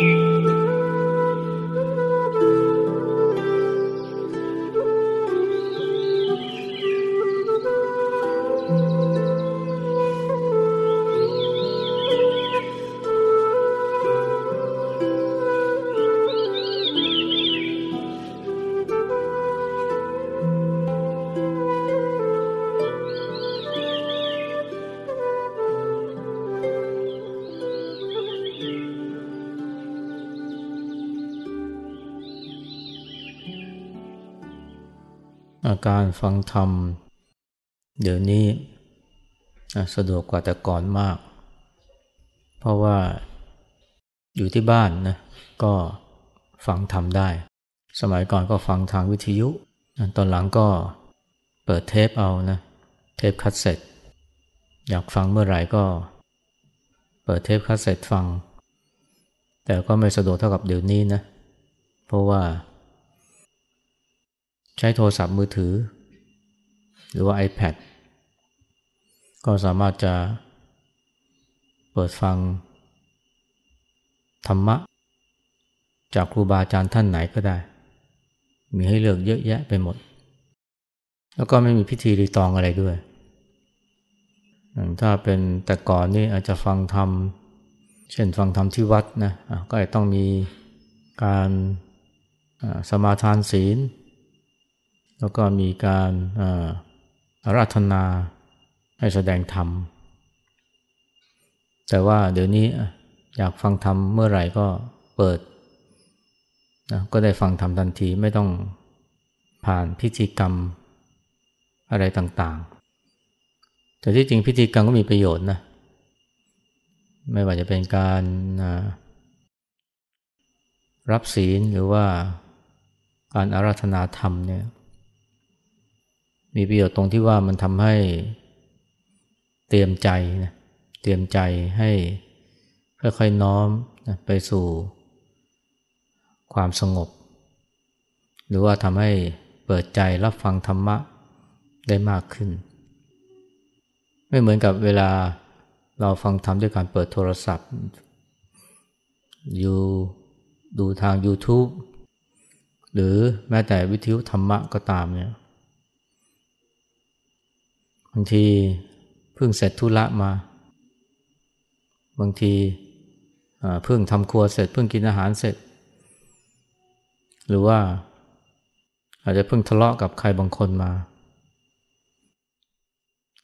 อ การฟังธรรม เดี๋ยวนี้สะดวกกว่าแต่ก่อนมาก เพราะว่าอยู่ที่บ้านนะก็ฟังธรรมได้ สมัยก่อนก็ฟังทางวิทยุ ตอนหลังก็เปิดเทปเอานะ เทปคัสเซ็ตอยากฟังเมื่อไหร่ก็ เปิดเทปคัสเซ็ตฟัง แต่ก็ไม่สะดวกเท่ากับเดี๋ยวนี้นะ เพราะว่า ใช้โทรศัพท์มือถือ หรือว่า iPad ก็สามารถจะเปิดฟังธรรมะ จากครูบาอาจารย์ท่านไหนก็ได้ มีให้เลือกเยอะแยะไปหมด แล้วก็ไม่มีพิธีรีตองอะไรด้วย ถ้าเป็นแต่ก่อนนี่อาจจะฟังธรรม เช่นฟังธรรมที่วัดนะ ก็อาจต้องมีการสมาทานศีล แล้วก็มีการอาราธนาให้แสดงธรรม แต่ว่าเดี๋ยวนี้อยากฟังธรรมเมื่อไหร่ก็เปิดนะก็ได้ฟังธรรมทันทีไม่ต้องผ่านพิธีกรรมอะไรต่างๆ แต่ที่จริงพิธีกรรมก็มีประโยชน์นะ ไม่ว่าจะเป็นการรับศีลหรือว่าการอาราธนาธรรมเนี่ย มีประโยชน์ตรงที่ว่ามันทำให้เตรียมใจนะเตรียมใจให้ค่อยๆน้อมนะไปสู่ความสงบ หรือว่าทำให้เปิดใจรับฟังธรรมะได้มากขึ้น ไม่เหมือนกับเวลาเราฟังธรรมด้วยการเปิดโทรศัพท์อยู่ดูทาง YouTube หรือแม้แต่วิทยุธรรมะก็ตามเนี่ย บางทีเพิ่งเสร็จธุระมา บางทีเพิ่งทำครัวเสร็จเพิ่งกินอาหารเสร็จ หรือว่าอาจจะเพิ่งทะเลาะกับใครบางคนมา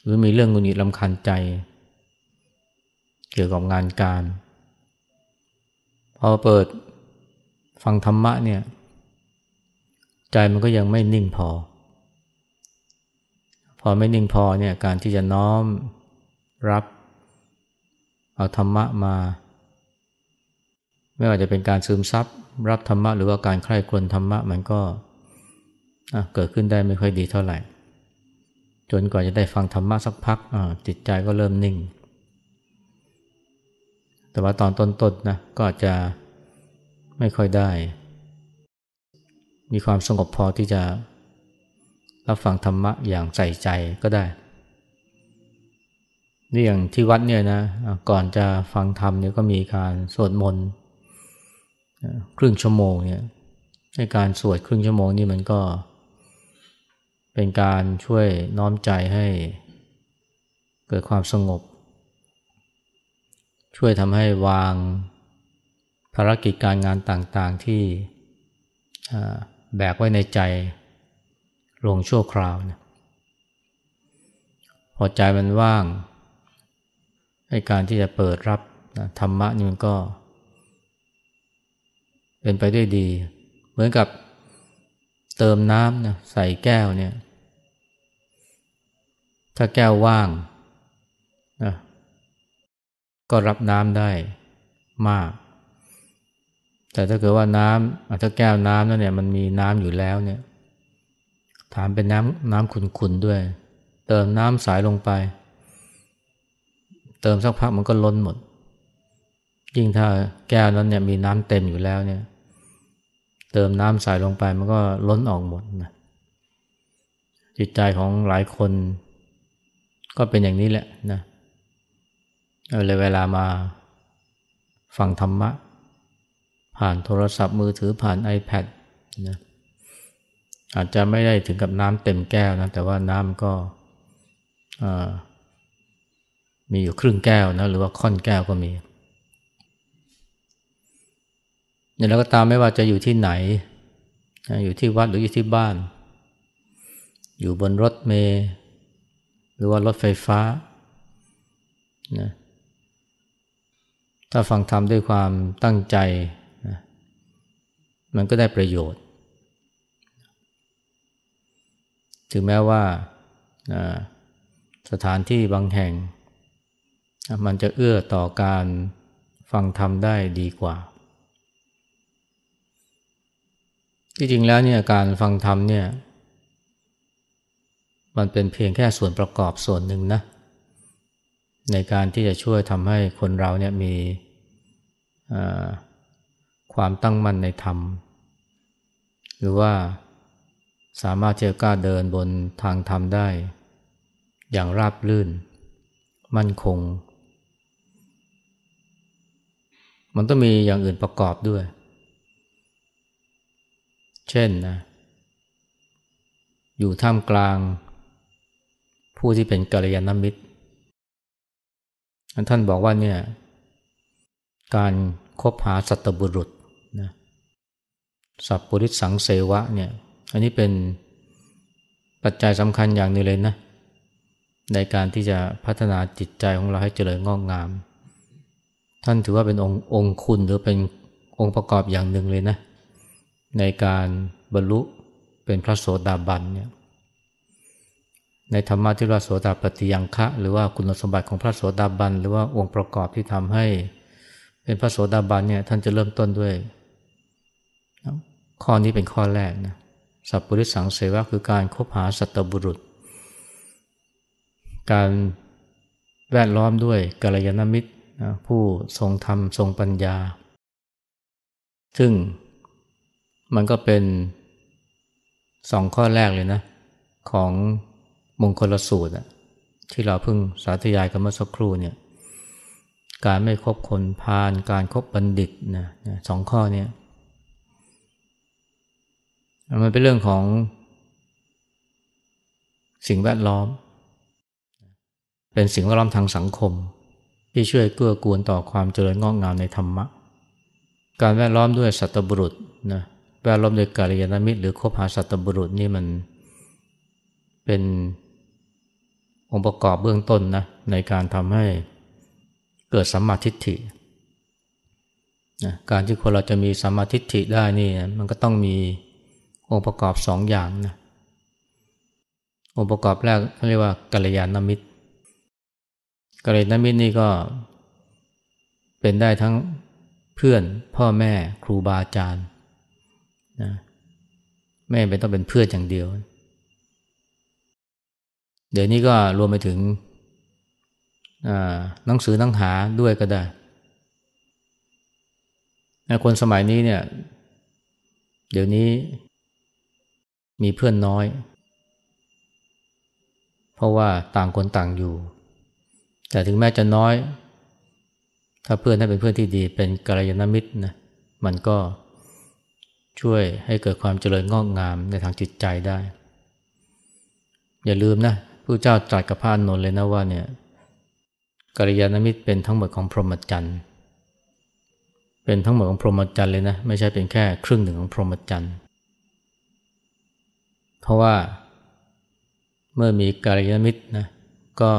หรือมีเรื่องงุนงิดลำคันใจ เกี่ยวกับงานการ พอเปิดฟังธรรมะเนี่ย ใจมันก็ยังไม่นิ่งพอ อไม่นิ่งพอเนี่ยการที่จะน้อมรับ เอาธรรมะมา ไม่ว่าจะเป็นการซึมซับรับธรรมะหรือว่าการใคร่ครวญธรรมะมันก็เกิดขึ้นได้ไม่ค่อยดีเท่าไหร่ จนกว่าจะได้ฟังธรรมะสักพักจิตใจก็เริ่มนิ่ง แต่ว่าตอนต้นๆนนะก็อาจจะไม่ค่อยได้ มีความสงบพอที่จะ รับฟังธรรมะอย่างใส่ใจก็ได้นี่อย่างที่วัดเนี่ยนะก่อนจะฟังธรรมเนี่ยก็มีการสวดมนต์ครึ่งชั่วโมงเนี่ยในการสวดครึ่งชั่วโมงนี่มันก็เป็นการช่วยน้อมใจให้เกิดความสงบ ช่วยทำให้วางภารกิจการงานต่างๆที่แบกไว้ในใจ ลงชั่วคราวนะพอใจมันว่างให้การที่จะเปิดรับนะธรรมะนี่มันก็ เป็นไปได้ดี เหมือนกับเติมน้ำนะใส่แก้วเนี่ย ถ้าแก้วว่างนะก็รับน้ำได้มาก แต่ถ้าเกิดว่าน้ำถ้าแก้วน้ำนั่นเนี่ยมันมีน้ำอยู่แล้วเนี่ย ถามเป็นน้ำน้ำขุนๆด้วย เติมน้ำสายลงไป เติมสักพักมันก็ล้นหมด ยิ่งถ้าแก้วนั้นเนี่ยมีน้ำเต็มอยู่แล้วเนี่ย เติมน้ำสายลงไปมันก็ล้นออกหมดนะจิตใจของหลายคน ก็เป็นอย่างนี้แหละนะเออเลยเวลามาฟังธรรมะ ผ่านโทรศัพท์มือถือผ่าน iPad นะ อาจจะไม่ได้ถึงกับน้ำเต็มแก้วนะแต่ว่าน้ำก็มีอยู่ครึ่งแก้วนะหรือว่าค่อนแก้วก็มีเนี่ยแล้วก็ตามไม่ว่าจะอยู่ที่ไหน อยู่ที่วัดหรืออยู่ที่บ้าน อยู่บนรถเมล์หรือว่ารถไฟฟ้านะถ้าฟังธรรมด้วยความตั้งใจนะมันก็ได้ประโยชน์ ถึงแม้ว่าสถานที่บางแห่ง มันจะเอื้อต่อการฟังธรรมได้ดีกว่า ที่จริงแล้วเนี่ยการฟังธรรมเนี่ย มันเป็นเพียงแค่ส่วนประกอบส่วนหนึ่งนะ ในการที่จะช่วยทำให้คนเราเนี่ยมีความตั้งมั่นในธรรม หรือว่า สามารถจะกล้าเดินบนทางธรรมได้ อย่างราบลื่น มั่นคง มันต้องมีอย่างอื่นประกอบด้วย เช่นนะอยู่ท่ามกลาง ผู้ที่เป็นกัลยาณมิตร ท่านบอกว่าเนี่ยการคบหาสัตบุรุษนะสัพปริสังเสวะเนี่ย อันนี้เป็นปัจจัยสำคัญอย่างนึงเลยนะ ในการที่จะพัฒนาจิตใจของเราให้เจริญงอกงาม ท่านถือว่าเป็นองค์องคุณหรือเป็นองค์ประกอบอย่างหนึ่งเลยนะ ในการบรรลุเป็นพระโสดาบันเนี่ยในธรรมะที่เราโสดาปฏิยังคะ หรือว่าคุณสมบัติของพระโสดาบัน หรือว่าองค์ประกอบที่ทำให้ เป็นพระโสดาบันเนี่ยท่านจะเริ่มต้นด้วย ข้อนี้เป็นข้อแรกนะ สัพปริสังเสวะคือการคบหาสัตบุรุษ การแวดล้อมด้วยกัลยาณมิตรนะผู้ทรงธรรมทรงปัญญา ซึ่งมันก็เป็นสองข้อแรกเลยนะของมงคลสูตรที่เราเพิ่งสาธยายกันเมื่อสักครู่เนี่ยการไม่คบคนพาลการครบบัณฑิตนะสองข้อนี้ มันเป็นเรื่องของสิ่งแวดล้อม เป็นสิ่งแวดล้อมทางสังคม ที่ช่วยเกื้อกูลต่อความเจริญงอกงามในธรรมะ การแวดล้อมด้วยสัตบุรุษนะแวดล้อมโดยกาลยานมิตร หรือคบหาสัตบุรุษนี่มันเป็นองค์ประกอบเบื้องต้นนะในการทำให้เกิดสัมมาทิฏฐินะการที่คนเราจะมีสัมมาทิฏฐิได้นี่มันก็ต้องมี องค์ประกอบสองอย่างนะองค์ประกอบแรกเขาเรียกว่ากัลยาณมิตรกัลยาณมิตรนี่ก็เป็นได้ทั้งเพื่อนพ่อแม่ครูบาอาจารย์นะไม่เป็นต้องเป็นเพื่อนอย่างเดียว เดี๋ยวนี้ก็รวมไปถึงหนังสือหนังหาด้วยก็ได้คนสมัยนี้เนี่ย เดี๋ยวนี้ มีเพื่อนน้อย เพราะว่าต่างคนต่างอยู่ แต่ถึงแม้จะน้อย ถ้าเพื่อนให้เป็นเพื่อนที่ดีเป็นกัลยาณมิตรนะมันก็ช่วยให้เกิดความเจริญงอกงามในทางจิตใจได้ อย่าลืมนะผู้เจ้าตรัสกับพระนนท์เลยนะว่าเนี่ยกัลยาณมิตรเป็นทั้งหมดของพรหมจรรย์เป็นทั้งหมดของพรหมจรรย์เลยนะ ไม่ใช่เป็นแค่ครึ่งหนึ่งของพรหมจรรย์ เพราะว่าเมื่อมีกัลยาณมิตรนะก็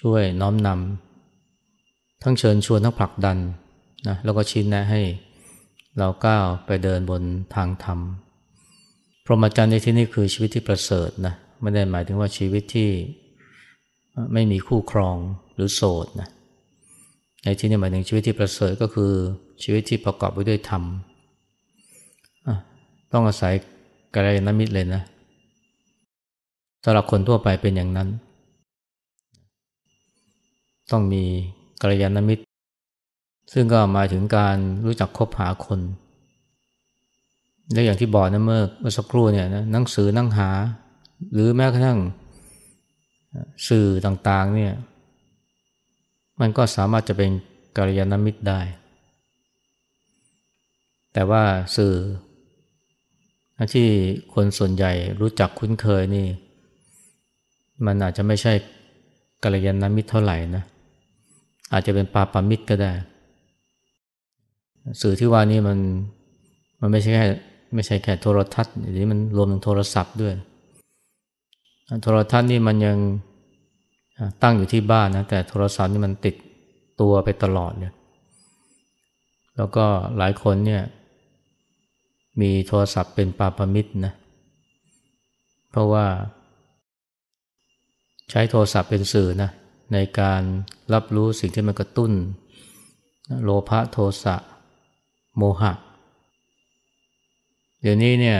ช่วยน้อมนำทั้งเชิญชวนทั้งผลักดันนะแล้วก็ชี้แนะให้เราก้าวไปเดินบนทางธรรม พรหมจรรย์ในที่นี้คือชีวิตที่ประเสริฐนะไม่ได้หมายถึงว่าชีวิตที่ไม่มีคู่ครองหรือโสดนะในที่นี้หมายถึงชีวิตที่ประเสริฐก็คือชีวิตที่ประกอบไปด้วยธรรม ต้องอาศัย กัลยาณมิตรเลยนะสำหรับคนทั่วไปเป็นอย่างนั้น ต้องมีกัลยาณมิตร ซึ่งก็หมายถึงการรู้จักคบหาคน และอย่างที่บอกนะเมื่อเมื่อสักครู่เนี่ยนะหนังสือนั่งหา หรือแม้กระทั่งสื่อต่างๆเนี่ยมันก็สามารถจะเป็นกัลยาณมิตรได้ แต่ว่าสื่อ ที่คนส่วนใหญ่รู้จักคุ้นเคยนี่ มันอาจจะไม่ใช่กัลยาณมิตรเท่าไหร่นะ อาจจะเป็นปาปามิตรก็ได้ สื่อที่ว่านี้มันมันไม่ใช่แค่ไม่ใช่แค่โทรทัศน์หรือมันรวมถึงโทรศัพท์ด้วย โทรทัศน์นี่มันยังตั้งอยู่ที่บ้านนะแต่โทรศัพท์นี่มันติดตัวไปตลอดเลยแล้วก็หลายคนเนี่ย มีโทรศัพท์เป็นปาปมิตรนะ เพราะว่า ใช้โทรศัพท์เป็นสื่อนะในการรับรู้สิ่งที่มันกระตุ้น โลภะโทสะโมหะ เดี๋ยวนี้เนี่ย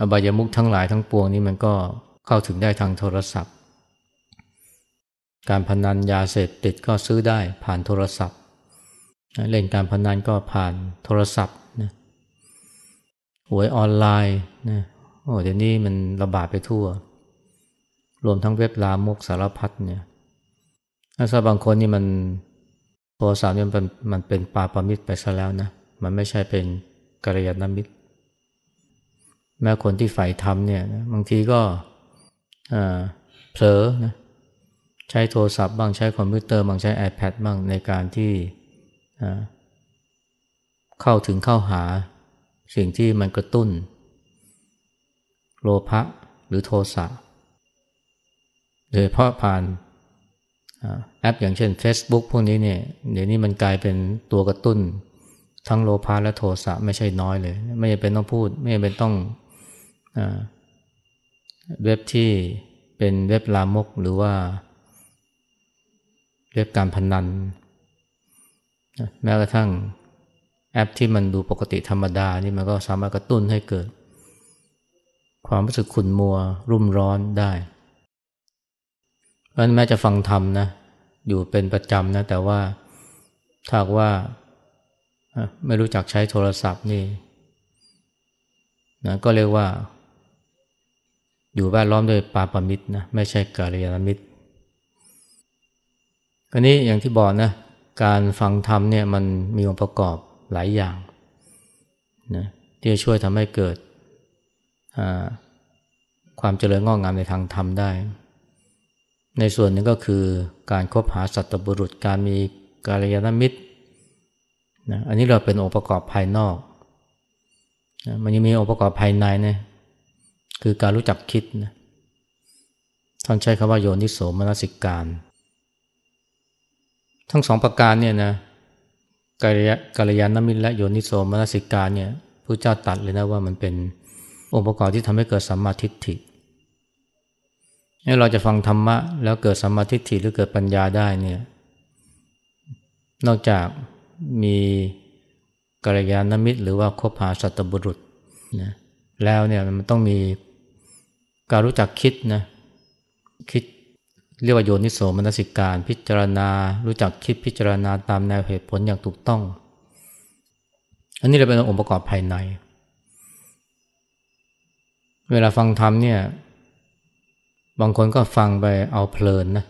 อบายมุกทั้งหลายทั้งปวงนี้มันก็เข้าถึงได้ทางโทรศัพท์ การพนันยาเสพติดก็ซื้อได้ผ่านโทรศัพท์ เล่นการพนันก็ผ่านโทรศัพท์ หวยออนไลน์นะโอ้เดี๋ยวนี้มันระบาดไปทั่ว รวมทั้งเว็บลามกสารพัดเนี่ยถ้าบางคนนี่มันโทรศัพท์นี่มันมันเป็นปาปมิตรไปซะแล้วนะ มันไม่ใช่เป็นกัลยาณมิตร แม้คนที่ใฝ่ธรรมเนี่ยบางทีก็เผลอนะใช้โทรศัพท์บ้างใช้คอมพิวเตอร์บ้างใช้ iPad บ้างในการที่เข้าถึงเข้าหา สิ่งที่มันกระตุ้น โลภะหรือโทสะโดยเพราะผ่านแอปอย่างเช่น Facebook พวกนี้เนี่ยเดี๋ยวนี้มันกลายเป็นตัวกระตุ้น ทั้งโลภะและโทสะไม่ใช่น้อยเลย ไม่จำเป็นต้องพูด ไม่จำเป็นต้องอเว็บที่เป็นเว็บลามกหรือว่าเว็บการพนันแม้กระทั่ง แอปที่มันดูปกติธรรมดานี่มันก็สามารถกระตุ้นให้เกิด ความรู้สึกขุ่นมัว รุ่มร้อนได้เพราะนั้นแม้จะฟังธรรมนะอยู่เป็นประจำนะแต่ว่าถ้าว่าไม่รู้จักใช้โทรศัพท์นี่นะก็เรียกว่า อยู่แวดล้อมด้วยปาปมิตรนะไม่ใช่กาลยานมิตรอันนี้อย่างที่บอกนะการฟังธรรมเนี่ยมันมีองค์ประกอบ หลายอย่างนะที่จะช่วยทำให้เกิดความเจริญงอกงามในทางธรรมได้ ในส่วนนึงก็คือการคบหาสัตบุรุษการมีกาลยานมิตรนะอันนี้เราเป็นองค์ประกอบภายนอกนะมันยังมีองค์ประกอบภายในนะคือการรู้จักคิดนะท่านใช้คำว่าโยนิโสมนสิการ ทั้งสองประการเนี่ยนะ กาลยานมิตรและโยนิโสมนสิกาเนี่ยพระเจ้าตัดเลยนะว่ามันเป็นองค์ประกอบที่ทำให้เกิดสัมมาทิฏฐินี่เราจะฟังธรรมะแล้วเกิดสัมมาทิฏฐิหรือเกิดปัญญาได้เนี่ยนอกจากมีกัลยาณมิตร หรือว่าคบหาสัตบุรุษนะแล้วเนี่ยมันต้องมีการรู้จักคิดนะคิด เรียกว่าโยนิโสมนสิการพิจารณา รู้จักคิดพิจารณาตามแนวเหตุผลอย่างถูกต้อง อันนี้เราเป็นองค์ประกอบภายใน เวลาฟังธรรมเนี่ย บางคนก็ฟังไปเอาเพลินนะ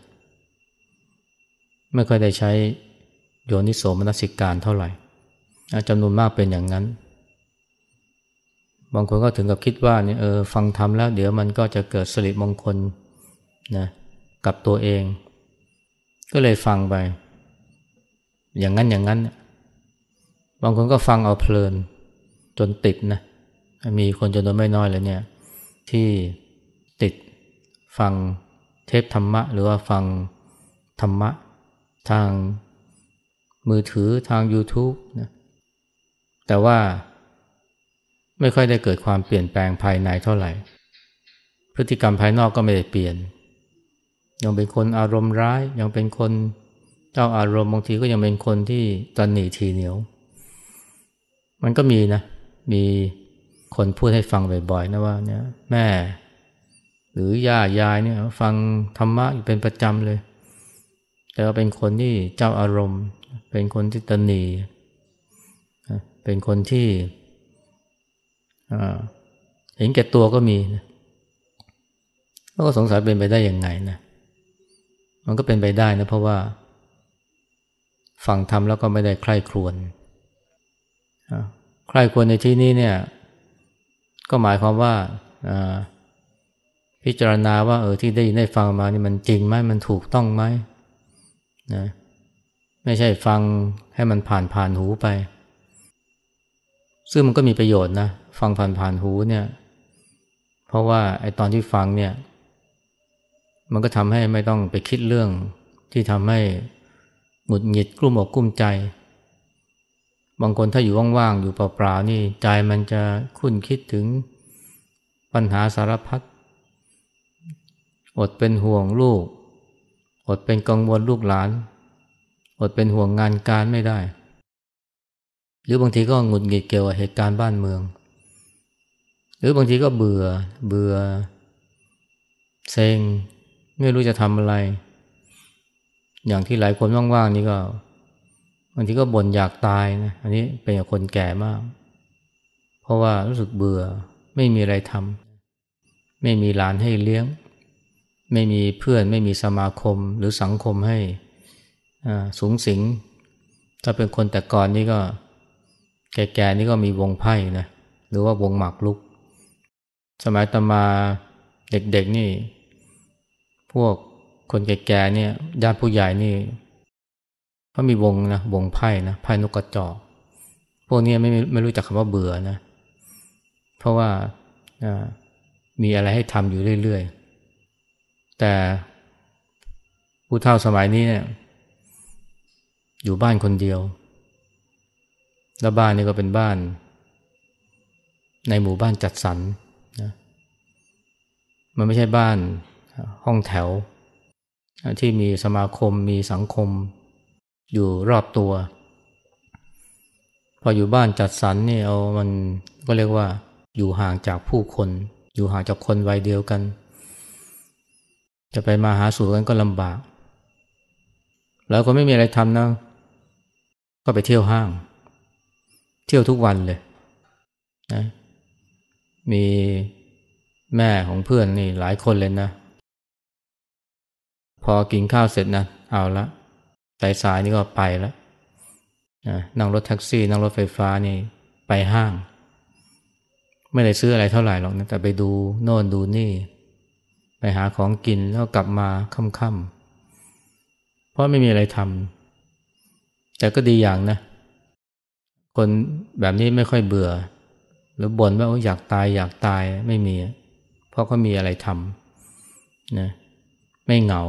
ไม่ค่อยได้ใช้โยนิโสมนสิการเท่าไหร่จำนวนมากเป็นอย่างนั้น บางคนก็ถึงกับคิดว่าเนี่ยเออฟังธรรมแล้ว เดี๋ยวมันก็จะเกิดสิริมงคลนะ กับตัวเอง ก็เลยฟังไป อย่างนั้นอย่างนั้น บางคนก็ฟังเอาเพลินจนติดนะ มีคนจนวนไม่น้อยเลยเนี่ย ที่ติดฟังเทปธรรมะ หรือว่าฟังธรรมะ ทางมือถือทาง YouTube นะแต่ว่าไม่ค่อยได้เกิดความเปลี่ยนแปลงภายในเท่าไหร่ พฤติกรรมภายนอกก็ไม่ได้เปลี่ยน ยังเป็นคนอารมณ์ร้าย ยังเป็นคนเจ้าอารมณ์บางทีก็ยังเป็นคนที่ตันหนีทีเหนียว มันก็มีนะ มีคนพูดให้ฟังบ่อยๆนะว่าเนี่ยแม่ หรือย่ายายเนี่ยฟังธรรมะอยู่เป็นประจำเลย แต่ว่าเป็นคนที่เจ้าอารมณ์ เป็นคนที่ตันหนีเป็นคนที่เห็นแก่ตัวก็มีนะก็สงสัยเป็นไปได้ยังไงนะ มันก็เป็นไปได้นะเพราะว่า ฟังทำแล้วก็ไม่ได้ใคร่ครวญใคร่ควรในที่นี้เนี่ย ก็หมายความว่าพิจารณาว่าเออที่ได้ยินได้ฟังมานี่มันจริงไหมมันถูกต้องไหมนะไม่ใช่ฟังให้มันผ่านผ่านหูไป ซึ่งมันก็มีประโยชน์นะ ฟังผ่านผ่านหูเนี่ย เพราะว่าไอ้ตอนที่ฟังเนี่ย มันก็ทำให้ไม่ต้องไปคิดเรื่องที่ทำให้หงุดหงิดกลุ้มอกกลุ้มใจ บางคนถ้าอยู่ว่างๆ อยู่เปล่าๆ นี่ใจมันจะคุ้นคิดถึงปัญหาสารพัด อดเป็นห่วงลูก อดเป็นกังวลลูกหลาน อดเป็นห่วงงานการไม่ได้ หรือบางทีก็หงุดหงิดเกี่ยวกับเหตุการณ์บ้านเมือง หรือบางทีก็เบื่อ เบื่อ เซ็ง ไม่รู้จะทำอะไร อย่างที่หลายคนว่างๆนี่ก็บางทีก็บ่นอยากตายนะอันนี้เป็นคนแก่มาก เพราะว่ารู้สึกเบื่อ ไม่มีอะไรทำไม่มีหลานให้เลี้ยง ไม่มีเพื่อน ไม่มีสมาคมหรือสังคมให้สูงสิง ถ้าเป็นคนแต่ก่อนนี่ก็ แก่ๆนี่ก็มีวงไพ่นะหรือว่าวงหมากลุก สมัยตมาเด็กๆนี่ พวกคนแก่ๆเนี่ยญาติผู้ใหญ่นี่เขามีวงนะวงไพ่นะไพ่นกกระจอก พวกนี้ไม่ไม่รู้จักคำว่าเบื่อนะ เพราะว่ามีอะไรให้ทำอยู่เรื่อยๆ แต่ผู้เฒ่าสมัยนี้เนี่ยอยู่บ้านคนเดียว แล้วบ้านนี้ก็เป็นบ้าน ในหมู่บ้านจัดสรรนะมันไม่ใช่บ้าน ห้องแถว ที่มีสมาคมมีสังคมอยู่รอบตัว พออยู่บ้านจัดสรรนี่เอามันก็เรียกว่าอยู่ห่างจากผู้คน อยู่ห่างจากคนวัยเดียวกัน จะไปมาหาสู่กันก็ลำบาก แล้วก็ไม่มีอะไรทำนะ ก็ไปเที่ยวห้าง เที่ยวทุกวันเลยนะมีแม่ของเพื่อนนี่หลายคนเลยนะ พอกินข้าวเสร็จนะเอาละสายสายนี่ก็ไปแล้วนะนั่งรถแท็กซี่ นั่งรถไฟฟ้านี่ไปห้าง ไม่ได้ซื้ออะไรเท่าไหร่หรอกนะแต่ไปดูโน่นดูนี่ ไปหาของกินแล้วกลับมาค่ำๆเพราะไม่มีอะไรทำแต่ก็ดีอย่างนะ คนแบบนี้ไม่ค่อยเบื่อ หรือบ่นว่าอยากตายอยากตายไม่มี เพราะเขามีอะไรทำนะไม่เหงา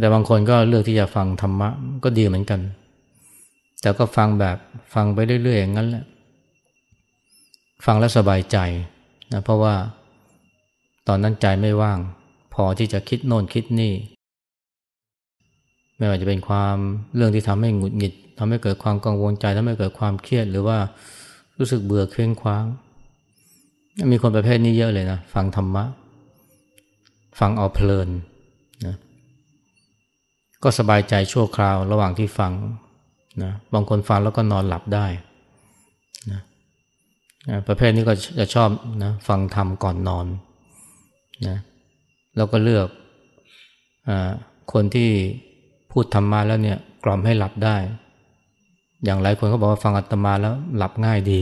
แต่บางคนก็เลือกที่จะฟังธรรมะก็ดีเหมือนกัน แต่ก็ฟังแบบฟังไปเรื่อยๆอย่างนั้นแหละ ฟังแล้วสบายใจนะเพราะว่าตอนนั้นใจไม่ว่าง พอที่จะคิดโน่นคิดนี่ ไม่ว่าจะเป็นความเรื่องที่ทำให้หงุดหงิดทำให้เกิดความกังวลใจทำให้เกิดความเครียด หรือว่ารู้สึกเบื่อเคร่งคว้าง มีคนประเภทนี้เยอะเลยนะ ฟังธรรมะ ฟังเอาเพลิน ก็สบายใจชั่วคราวระหว่างที่ฟังนะบางคนฟังแล้วก็นอนหลับได้นะประเภทนี้ก็จะชอบนะฟังธรรมก่อนนอนนะแล้วก็เลือกอคนที่พูดธรรมาแล้วเนี่ยกล่อมให้หลับได้ อย่างหลายคนเขาบอกว่าฟังอัตมาแล้วหลับง่ายดี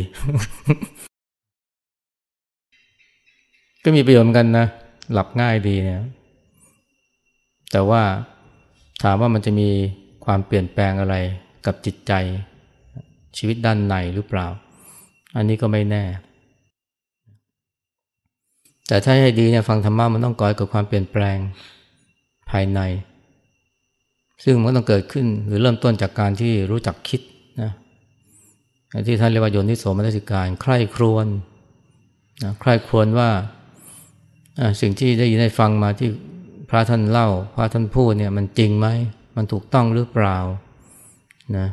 ก็มีประโยชน์เหมือนกันนะ หลับง่ายดีเนี่ยแต่ว่า ถามว่ามันจะมีความเปลี่ยนแปลงอะไรกับจิตใจชีวิตด้านในหรือเปล่า อันนี้ก็ไม่แน่ แต่ถ้าให้ดีเนี่ยฟังธรรมะมันต้องก่อให้เกิดความเปลี่ยนแปลงภายใน ซึ่งมันต้องเกิดขึ้นหรือเริ่มต้นจากการที่รู้จักคิดนะที่ท่านเรียกว่าโยนิโสมนสิการ ใคร่ครวญนะใคร่ครวญว่าสิ่งที่ได้ยินได้ฟังมาที่ พระท่านเล่า พระท่านพูดเนี่ยมันจริงไหม มันถูกต้องหรือเปล่านะ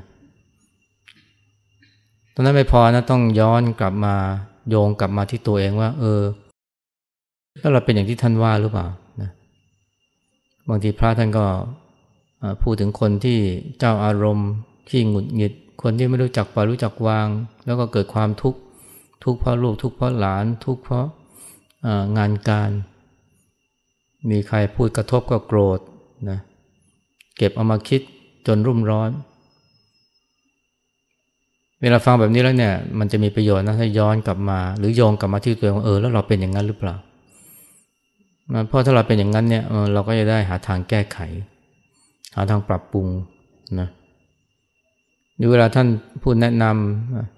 ตอนนั้นไม่พอนะต้องย้อนกลับมาโยงกลับมาที่ตัวเองว่า เออแล้วเราเป็นอย่างที่ท่านว่าหรือเปล่านะบางทีพระท่านก็พูดถึงคนที่เจ้าอารมณ์ที่หงุดหงิด คนที่ไม่รู้จักปล่อยรู้จักวาง แล้วก็เกิดความทุกข์ทุกข์เพราะลูกทุกข์เพราะหลาน ทุกข์เพราะงานการ มีใครพูดกระทบก็โกรธนะเก็บเอามาคิดจนรุ่มร้อน เวลาฟังแบบนี้แล้วเนี่ย มันจะมีประโยชน์นะถ้าย้อนกลับมา หรือโยงกลับมาที่ตัวเองเออแล้วเราเป็นอย่างนั้นหรือเปล่าเพราะถ้าเราเป็นอย่างนั้นเนี่ยเราก็จะได้หาทางแก้ไข หาทางปรับปรุงนะหรือเวลาท่านพูดแนะน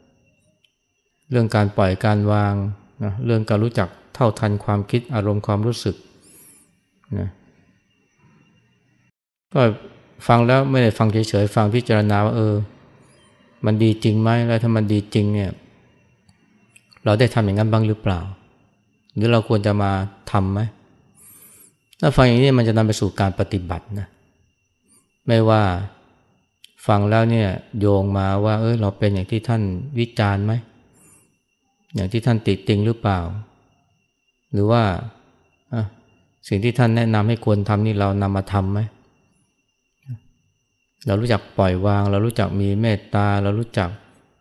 ำเรื่องการปล่อยการวางนะเรื่องการรู้จักเท่าทันความคิดอารมณ์ความรู้สึก นะก็ฟังแล้วไม่ได้ฟังเฉยๆฟังพิจารณาว่าเออ มันดีจริงไหมแล้วถ้ามันดีจริงเนี่ยเราได้ทำอย่างนั้นบ้างหรือเปล่า หรือเราควรจะมาทำไหมถ้าฟังอย่างนี้มันจะนำไปสู่การปฏิบัตินะไม่ว่าฟังแล้วเนี่ยโยงมาว่า เออเราเป็นอย่างที่ท่านวิจารณ์ไหมอย่างที่ท่านติดติงหรือเปล่า หรือว่า สิ่งที่ท่านแนะนำให้ควรทำนี่เรานำมาทำไหมเรารู้จักปล่อยวาง เรารู้จักมีเมตตา เรารู้จัก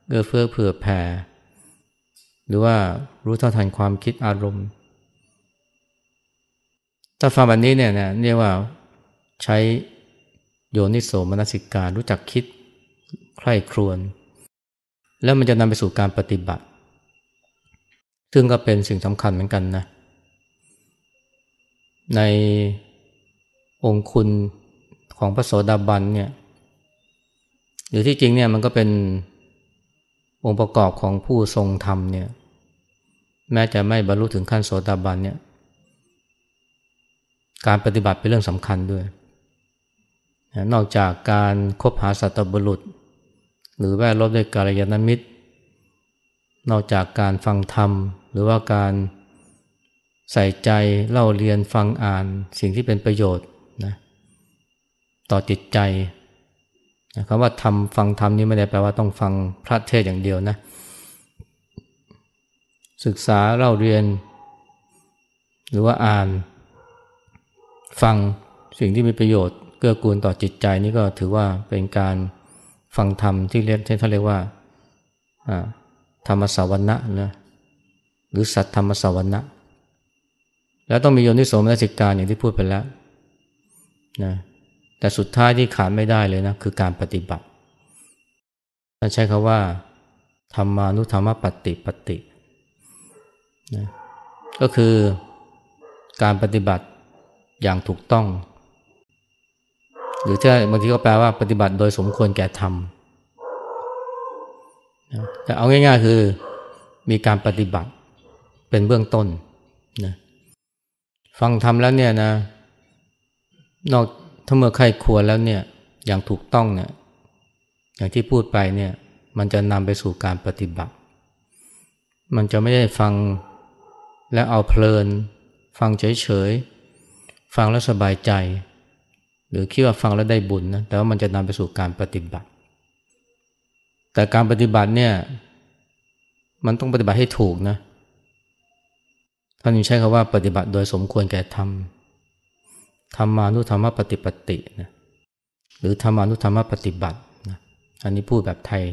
เอื้อเฟื้อเผื่อแผ่ หรือว่ารู้เท่าทันความคิดอารมณ์ ถ้าฟังแบบนี้เนี่ยเรียกว่าใช้โยนิโสมนสิการรู้จักคิดใคร่ครวญแล้วมันจะนำไปสู่การปฏิบัติ ซึ่งก็เป็นสิ่งสำคัญเหมือนกันนะ ในองคุณของพระโสดาบันเนี่ยหรือที่จริงเนี่ยมันก็เป็นองค์ประกอบของผู้ทรงธรรมเนี่ยแม้จะไม่บรรลุถึงขั้นโสดาบันเนี่ยการปฏิบัติเป็นเรื่องสำคัญด้วย นอกจากการคบหาสัตบุรุษ หรือแวดล้อมด้วยกาลยานมิตร นอกจากการฟังธรรม หรือว่าการ ใส่ใจเล่าเรียนฟังอ่านสิ่งที่เป็นประโยชน์นะต่อจิตใจนะคำว่าทำฟังธรรมนี่ไม่ได้แปลว่าต้องฟังพระเทศอย่างเดียวนะ ศึกษาเล่าเรียน หรือว่าอ่าน ฟังสิ่งที่มีประโยชน์ เกื้อกูลต่อจิตใจนี่ก็ถือว่าเป็นการฟังธรรมที่เรียกที่เขาเรียกว่าธรรมสาวนะนะหรือสัตธรรมสาวนะ แล้วต้องมีโยนิโสมนสิการอย่างที่พูดไปแล้วนะแต่สุดท้ายที่ขาดไม่ได้เลยนะคือการปฏิบัติท่านใช้คาว่าธรรมานุธรรมปฏิปฏินะก็คือการปฏิบัติอย่างถูกต้อง หรือถ้าบางทีก็แปลว่าปฏิบัติโดยสมควรแก่ธรรมแต่เอาง่ายๆคือมีการปฏิบัติเป็นเบื้องต้นนะ ฟังธรรมแล้วเนี่ยนะ นอกถ้าเมื่อใครควรแล้วเนี่ย อย่างถูกต้องเนี่ยอย่างที่พูดไปเนี่ย มันจะนำไปสู่การปฏิบัติ มันจะไม่ได้ฟังและเอาเพลิน ฟังเฉยๆ ฟังแล้วสบายใจ หรือคิดว่าฟังแล้วได้บุญนะแต่ว่ามันจะนำไปสู่การปฏิบัติ แต่การปฏิบัติเนี่ย มันต้องปฏิบัติให้ถูกนะท่านยังใช้คำว่าปฏิบัติโดยสมควรแก่ธรรมธรรมานุธรรมปฏิปตินะหรือธรรมานุธรรมปฏิบัตินะอันนี้พูดแบบไทย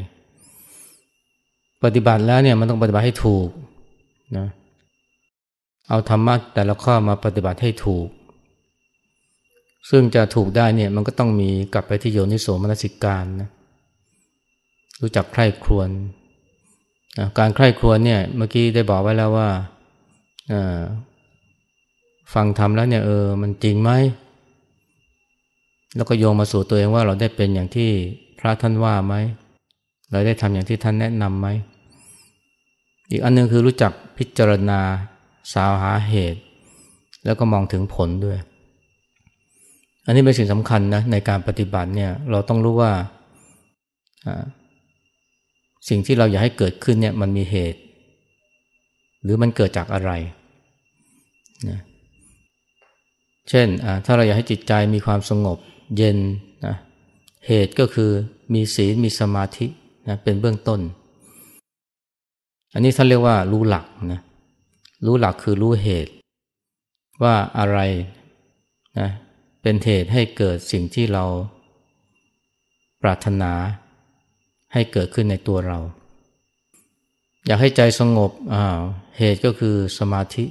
ปฏิบัติแล้วเนี่ยมันต้องปฏิบัติให้ถูกนะเอาธรรมะแต่ละข้อมาปฏิบัติให้ถูก ซึ่งจะถูกได้เนี่ยมันก็ต้องมีกลับไปที่โยนิโสมนสิการนะรู้จักใคร่ครวญนะการใคร่ครวญเนี่ยเมื่อกี้ได้บอกไว้แล้วว่า ฟังทำแล้วเนี่ยเออมันจริงไหม แล้วก็โยงมาสู่ตัวเองว่าเราได้เป็นอย่างที่พระท่านว่าไหม เราได้ทำอย่างที่ท่านแนะนำไหม อีกอันนึงคือรู้จักพิจารณาสาวหาเหตุ แล้วก็มองถึงผลด้วย อันนี้เป็นสิ่งสำคัญนะในการปฏิบัติเนี่ยเราต้องรู้ว่าสิ่งที่เราอยากให้เกิดขึ้นเนี่ยมันมีเหตุ หรือมันเกิดจากอะไรนะเช่นถ้าเราอยากให้จิตใจมีความสงบเย็นนะเหตุก็คือมีศีลมีสมาธินะเป็นเบื้องต้น อันนี้ท่านเรียกว่ารู้หลักนะรู้หลักคือรู้เหตุ ว่าอะไรนะเป็นเหตุให้เกิดสิ่งที่เราปรารถนาให้เกิดขึ้นในตัวเรา อยากให้ใจสงบเหตุก็คือสมาธิ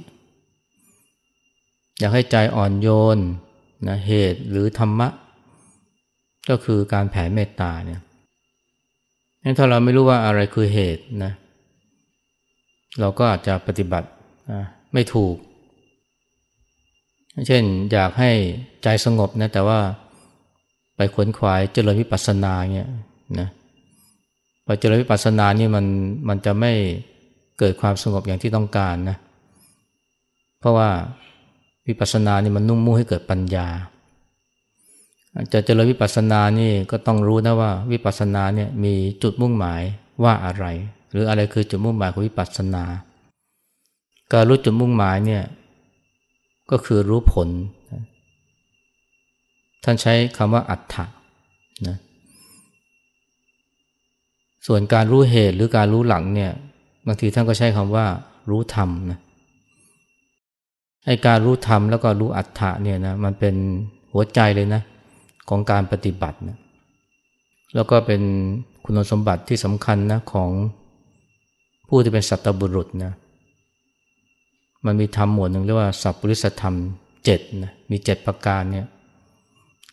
อยากให้ใจอ่อนโยนนะเหตุหรือธรรมะ ก็คือการแผ่เมตตาเนี่ยงั้นถ้าเราไม่รู้ว่าอะไรคือเหตุนะเราก็อาจจะปฏิบัติไม่ถูก เช่นอยากให้ใจสงบนะแต่ว่าไปขวนขวายเจริญวิปัสสนาเนี่ยนะ พอเจริญวิปัสสนานี่มันมันจะไม่เกิดความสงบอย่างที่ต้องการนะ เพราะว่าวิปัสสนานี่มันนุ่มมุ่งให้เกิดปัญญา จะเจริญวิปัสสนานี่ก็ต้องรู้นะว่าวิปัสสนาเนี่ยมีจุดมุ่งหมายว่าอะไร หรืออะไรคือจุดมุ่งหมายของวิปัสสนา การรู้จุดมุ่งหมายเนี่ยก็คือรู้ผล ท่านใช้คำว่าอัฏฐะนะ ส่วนการรู้เหตุหรือการรู้หลังเนี่ยบางทีท่านก็ใช้คำว่า รู้ธรรมนะไอการรู้ธรรมแล้วก็รู้อัฏฐะเนี่ยนะมันเป็นหัวใจเลยนะของการปฏิบัตินะแล้วก็เป็นคุณสมบัติที่สำคัญนะของผู้ที่เป็นสัตบุรุษนะมันมีธรรมหมวดหนึ่งเรียกว่าสัพปริสธรรมเจ็ดนะมีเจ็ดประการเนี่ย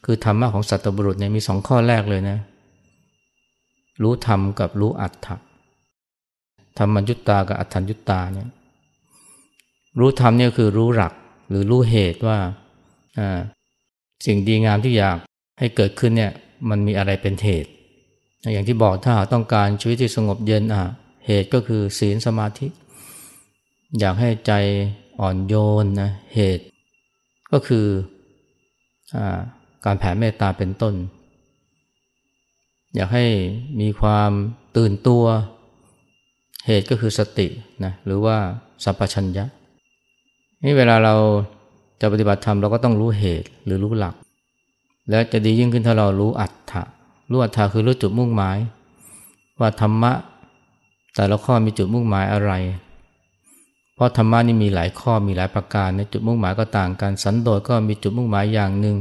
คือธรรมะของสัตบุรุษเนี่ยมีสองข้อแรกเลยนะ รู้ธรรมกับรู้อัตถะธรรมยุตตากับอัตถัญยุตตาเนี่ยรู้ธรรมเนี่ยคือรู้หลักหรือรู้เหตุว่าสิ่งดีงามที่อยากให้เกิดขึ้นเนี่ยมันมีอะไรเป็นเหตุ อย่างที่บอกถ้าต้องการชีวิตที่สงบเย็นอะเหตุก็คือศีลสมาธิ อยากให้ใจอ่อนโยนนะเหตุ ก็คืออการแผ่เมตตาเป็นต้น อยากให้มีความตื่นตัว เหตุก็คือสตินะหรือว่าสัพพัญญะนี่เวลาเราจะปฏิบัติธรรมเราก็ต้องรู้เหตุหรือรู้หลัก และจะดียิ่งขึ้นถ้าเรารู้อัตถะรู้อัตถะคือรู้จุดมุ่งหมาย ว่าธรรมะ แต่ละข้อมีจุดมุ่งหมายอะไร เพราะธรรมะนี่มีหลายข้อมีหลายประการในจุดมุ่งหมายก็ต่างกัน สันโดษก็มีจุดมุ่งหมายอย่างหนึ่ง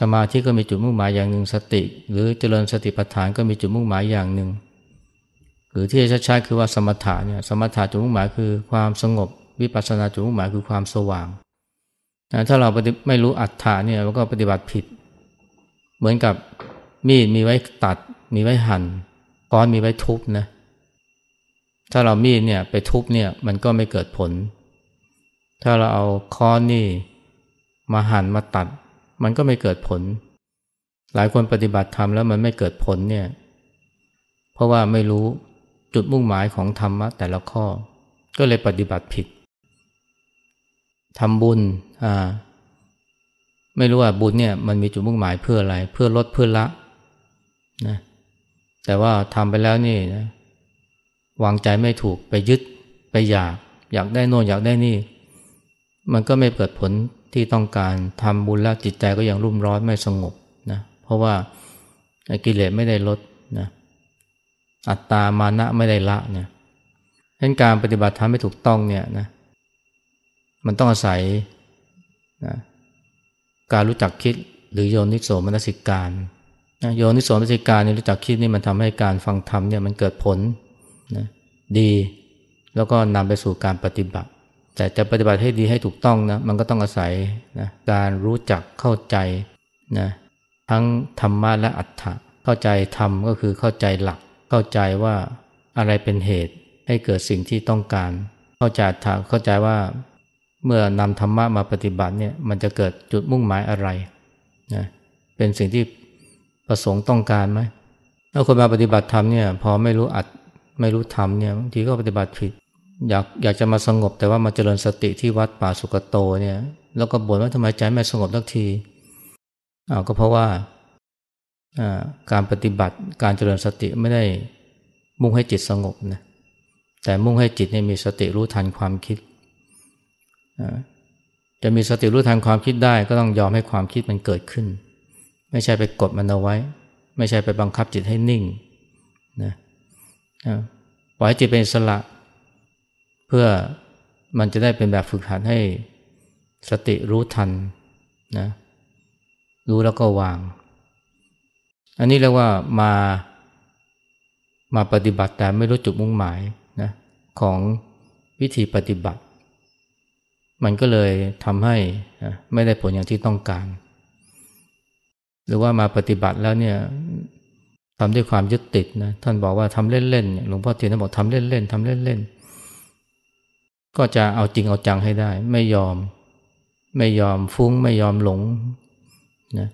สมาธิก็มีจุดมุ่งหมายอย่างหนึ่งสติ หรือเจริญสติปัฏฐานก็มีจุดมุ่งหมายอย่างหนึ่ง หรือที่ชัดๆคือว่าสมถะเนี่ยสมถะจุดมุ่งหมายคือความสงบ วิปัสสนาจุดมุ่งหมายคือความสว่างถ้าเราไม่รู้อัตถะเนี่ยเราก็ปฏิบัติผิด เหมือนกับมีดมีไว้ตัด มีไว้หัน่นค้อนมีไว้ทุบนะถ้าเรามีดเนี่ยไปทุบเนี่ยมันก็ไม่เกิดผล ถ้าเราเอาค้อนนี่มาหั่นมาตัด มันก็ไม่เกิดผล หลายคนปฏิบัติธรรมแล้วมันไม่เกิดผลเนี่ย เพราะว่าไม่รู้จุดมุ่งหมายของธรรมะแต่ละข้อ ก็เลยปฏิบัติผิดทำบุญอ่าไม่รู้ว่าบุญเนี่ยมันมีจุดมุ่งหมายเพื่ออะไร เพื่อลดเพื่อละนะแต่ว่าทำไปแล้วนี่นะวางใจไม่ถูกไปยึดไปอยาก อยากได้โน่นอยากได้นี่ มันก็ไม่เกิดผล ที่ต้องการทำบุญแล้วจิตใจก็ยังรุ่มร้อนไม่สงบนะเพราะว่ากิเลสไม่ได้ลดนะอัตตามานะไม่ได้ละเนี่ยดังนั้นการปฏิบัติธรรมไม่ถูกต้องเนี่ยนะมันต้องอาศัยนะการรู้จักคิดหรือโยนิโสมนสิการนะโยนิโสมนสิการนี่รู้จักคิดนี่มันทำให้การฟังธรรมเนี่ยมันเกิดผลนะดี แล้วก็นำไปสู่การปฏิบัติ แต่จะปฏิบัติให้ดีให้ถูกต้องนะมันก็ต้องอาศัยนะการรู้จักเข้าใจนะทั้งธรรมะและอัตถะเข้าใจธรรมก็คือเข้าใจหลัก เข้าใจว่าอะไรเป็นเหตุให้เกิดสิ่งที่ต้องการ เข้าใจอัตถะเข้าใจว่าเมื่อนำธรรมะมาปฏิบัติเนี่ยมันจะเกิดจุดมุ่งหมายอะไรนะเป็นสิ่งที่ประสงค์ต้องการไหมถ้าคนมาปฏิบัติธรรมเนี่ยพอไม่รู้อัดไม่รู้ธรรมเนี่ยบางทีก็ปฏิบัติผิด อยากอยากจะมาสงบแต่ว่ามาเจริญสติที่วัดป่าสุกโตเนี่ยแล้วก็บ่นว่าทำไมใจไม่สงบสักทีอ้าวก็เพราะว่าการปฏิบัติการเจริญสติไม่ได้มุ่งให้จิตสงบนะแต่มุ่งให้จิตเนี่ยมีสติรู้ทันความคิด จะมีสติรู้ทันความคิดได้ก็ต้องยอมให้ความคิดมันเกิดขึ้น ไม่ใช่ไปกดมันเอาไว้ ไม่ใช่ไปบังคับจิตให้นิ่งนะปล่อยให้จิตเป็นอิสระ เพื่อมันจะได้เป็นแบบฝึกหัดให้สติรู้ทันนะรู้แล้วก็วาง อันนี้เรียกว่ามามาปฏิบัติแต่ไม่รู้จุดมุ่งหมายนะของวิธีปฏิบัติ มันก็เลยทำให้ไม่ได้ผลอย่างที่ต้องการ หรือว่ามาปฏิบัติแล้วเนี่ยทำด้วยความยึดติดนะท่านบอกว่าทำเล่นๆหลวงพ่อเทียนท่านบอกทำเล่นๆทำเล่นๆ ก็จะเอาจริงเอาจังให้ได้ ไม่ยอม ไม่ยอมฟุ้ง ไม่ยอมหลงนะ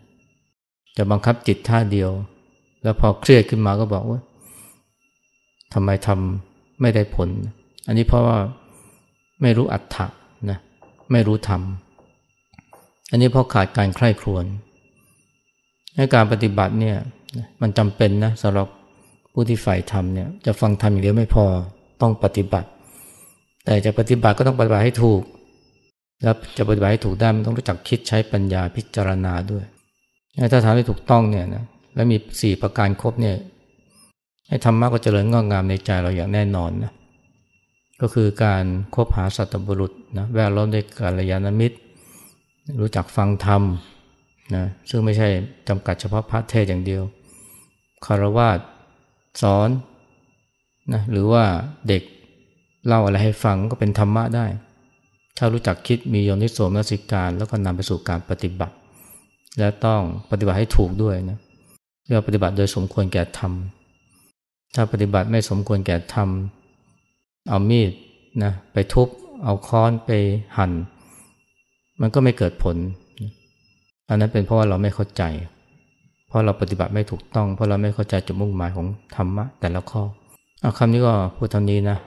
จะบังคับจิตท่าเดียว แล้วพอเครียดขึ้นมาก็บอกว่าทำไมทำไม่ได้ผล อันนี้เพราะว่าไม่รู้อัตถะนะไม่รู้ธรรมอันนี้เพราะขาดการใคร่ครวญในการปฏิบัติเนี่ยมันจำเป็นนะสำหรับผู้ที่ใฝ่ธรรมเนี่ยจะฟังธรรมอย่างเดียวไม่พอต้องปฏิบัติ แต่จะปฏิบัติก็ต้องปฏิบัติให้ถูก แล้วจะปฏิบัติให้ถูกได้มันต้องรู้จักคิดใช้ปัญญาพิจารณาด้วย ถ้าทำให้ถูกต้องเนี่ยนะแล้วมีสี่ประการครบเนี่ยให้ธรรมะก็เจริญงอกงามในใจเราอย่างแน่นอนนะก็คือการคบหาสัตบุรุษนะแวดล้อมด้วยกาลยานมิตร รู้จักฟังธรรมนะซึ่งไม่ใช่จำกัดเฉพาะพระเทศอย่างเดียวคารวาสสอนนะหรือว่าเด็ก เล่าอะไรให้ฟังก็เป็นธรรมะได้ ถ้ารู้จักคิดมีโยนิโสมนสิการ แล้วก็นำไปสู่การปฏิบัติ และต้องปฏิบัติให้ถูกด้วยนะเรียกว่าปฏิบัติโดยสมควรแก่ธรรม ถ้าปฏิบัติไม่สมควรแก่ธรรม เอามีดนะไปทุบ เอาค้อนไปหัน่น มันก็ไม่เกิดผล อันนั้นเป็นเพราะว่าเราไม่เข้าใจ เพราะเราปฏิบัติไม่ถูกต้อง เพราะเราไม่เข้าใจจุดมุ่งหมายของธรรมะแต่ละข้ออคำนี้ก็พูดเท่านี้นะ